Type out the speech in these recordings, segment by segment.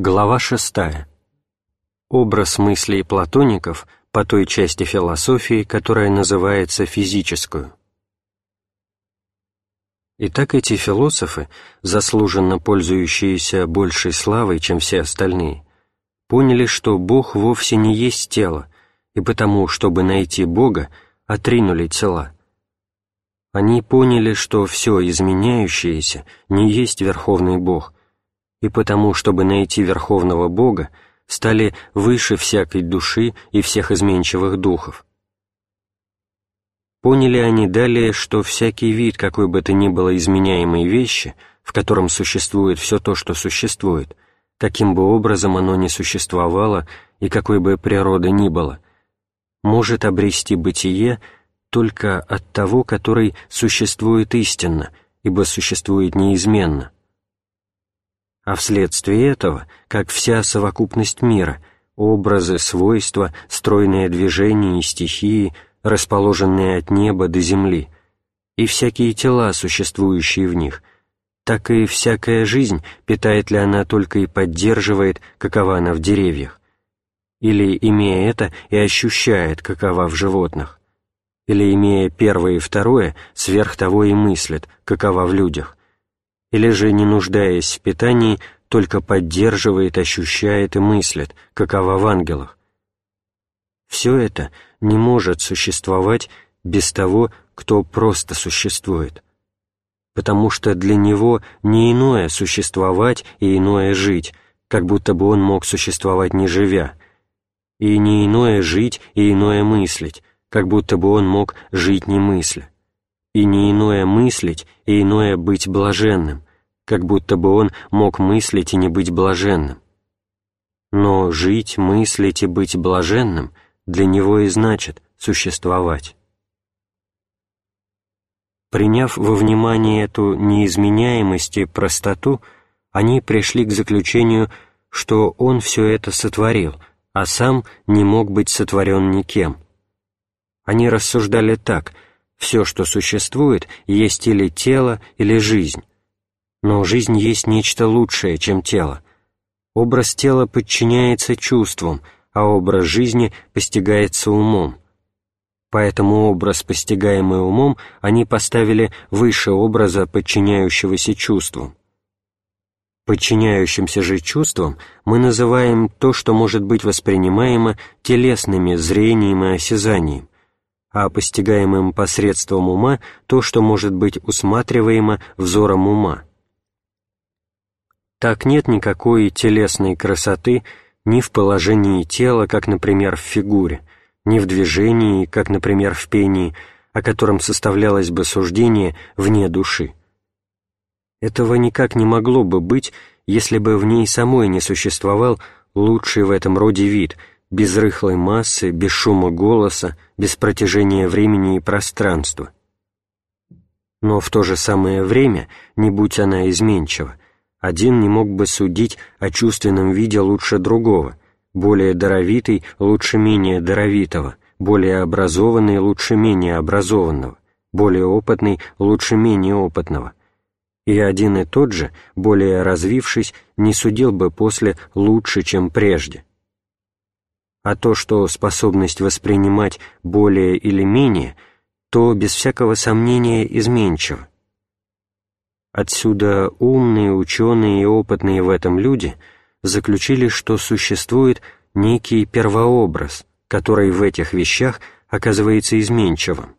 Глава шестая. Образ мыслей платоников по той части философии, которая называется физическую. Итак, эти философы, заслуженно пользующиеся большей славой, чем все остальные, поняли, что Бог вовсе не есть тело, и потому, чтобы найти Бога, отринули тела. Они поняли, что все изменяющееся не есть Верховный Бог, и потому, чтобы найти Верховного Бога, стали выше всякой души и всех изменчивых духов. Поняли они далее, что всякий вид какой бы то ни было изменяемой вещи, в котором существует все то, что существует, каким бы образом оно ни существовало и какой бы природы ни было, может обрести бытие только от того, который существует истинно, ибо существует неизменно а вследствие этого, как вся совокупность мира, образы, свойства, стройные движения и стихии, расположенные от неба до земли, и всякие тела, существующие в них, так и всякая жизнь, питает ли она только и поддерживает, какова она в деревьях, или, имея это, и ощущает, какова в животных, или, имея первое и второе, сверх того и мыслит, какова в людях, или же, не нуждаясь в питании, только поддерживает, ощущает и мыслит, какова в ангелах. Все это не может существовать без того, кто просто существует, потому что для него не иное существовать и иное жить, как будто бы он мог существовать не живя, и не иное жить и иное мыслить, как будто бы он мог жить не мысля и не иное мыслить, и иное быть блаженным, как будто бы он мог мыслить и не быть блаженным. Но жить, мыслить и быть блаженным для него и значит существовать. Приняв во внимание эту неизменяемость и простоту, они пришли к заключению, что он все это сотворил, а сам не мог быть сотворен никем. Они рассуждали так — все, что существует, есть или тело, или жизнь. Но жизнь есть нечто лучшее, чем тело. Образ тела подчиняется чувствам, а образ жизни постигается умом. Поэтому образ, постигаемый умом, они поставили выше образа, подчиняющегося чувствам. Подчиняющимся же чувствам мы называем то, что может быть воспринимаемо телесными зрением и осязанием, а постигаемым посредством ума то, что может быть усматриваемо взором ума. Так нет никакой телесной красоты ни в положении тела, как, например, в фигуре, ни в движении, как, например, в пении, о котором составлялось бы суждение вне души. Этого никак не могло бы быть, если бы в ней самой не существовал лучший в этом роде вид — без рыхлой массы, без шума голоса, без протяжения времени и пространства. Но в то же самое время, не будь она изменчива, один не мог бы судить о чувственном виде лучше другого, более даровитый лучше менее даровитого, более образованный лучше менее образованного, более опытный лучше менее опытного. И один и тот же, более развившись, не судил бы после лучше, чем прежде а то, что способность воспринимать более или менее, то без всякого сомнения изменчиво. Отсюда умные, ученые и опытные в этом люди заключили, что существует некий первообраз, который в этих вещах оказывается изменчивым.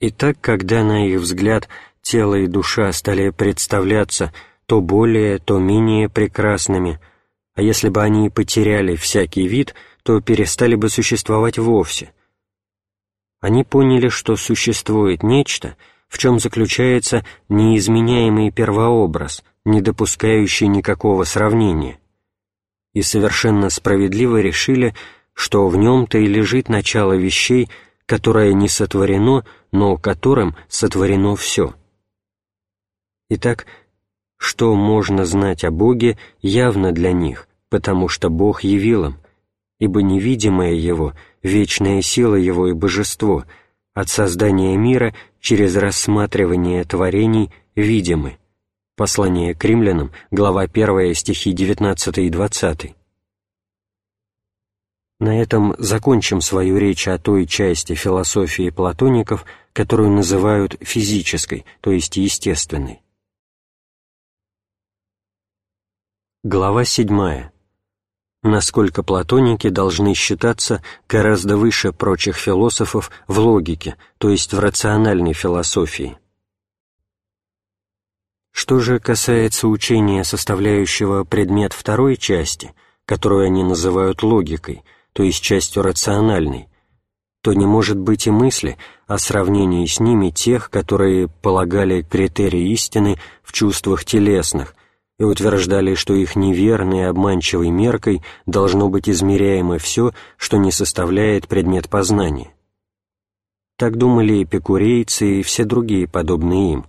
Итак, когда, на их взгляд, тело и душа стали представляться то более, то менее прекрасными – а если бы они потеряли всякий вид, то перестали бы существовать вовсе. Они поняли, что существует нечто, в чем заключается неизменяемый первообраз, не допускающий никакого сравнения, и совершенно справедливо решили, что в нем-то и лежит начало вещей, которое не сотворено, но которым сотворено все. Итак, что можно знать о Боге, явно для них, потому что Бог явил им, ибо невидимое Его, вечная сила Его и божество, от создания мира через рассматривание творений видимы, Послание к римлянам, глава 1, стихи 19 и 20. На этом закончим свою речь о той части философии платоников, которую называют физической, то есть естественной. Глава 7. Насколько платоники должны считаться гораздо выше прочих философов в логике, то есть в рациональной философии. Что же касается учения, составляющего предмет второй части, которую они называют логикой – то есть частью рациональной, то не может быть и мысли о сравнении с ними тех, которые полагали критерии истины в чувствах телесных и утверждали, что их неверной и обманчивой меркой должно быть измеряемо все, что не составляет предмет познания. Так думали эпикурейцы и все другие подобные им.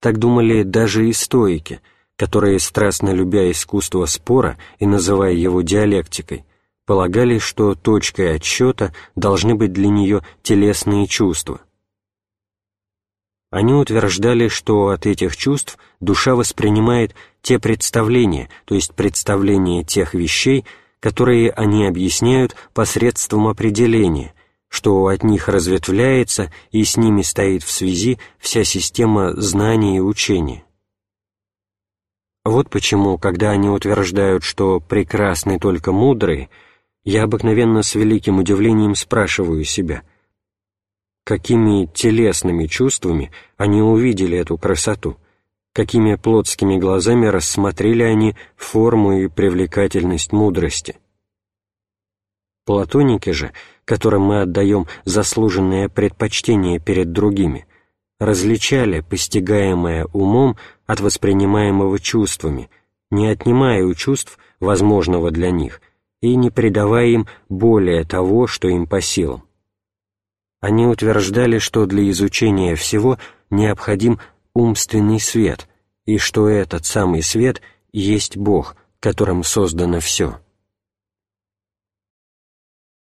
Так думали даже и стоики, которые, страстно любя искусство спора и называя его диалектикой, полагали, что точкой отсчета должны быть для нее телесные чувства. Они утверждали, что от этих чувств душа воспринимает те представления, то есть представления тех вещей, которые они объясняют посредством определения, что от них разветвляется и с ними стоит в связи вся система знаний и учения. Вот почему, когда они утверждают, что прекрасны только мудрые – я обыкновенно с великим удивлением спрашиваю себя, какими телесными чувствами они увидели эту красоту, какими плотскими глазами рассмотрели они форму и привлекательность мудрости. Платоники же, которым мы отдаем заслуженное предпочтение перед другими, различали постигаемое умом от воспринимаемого чувствами, не отнимая у чувств возможного для них – и не придавая им более того, что им по силам. Они утверждали, что для изучения всего необходим умственный свет, и что этот самый свет есть Бог, которым создано все.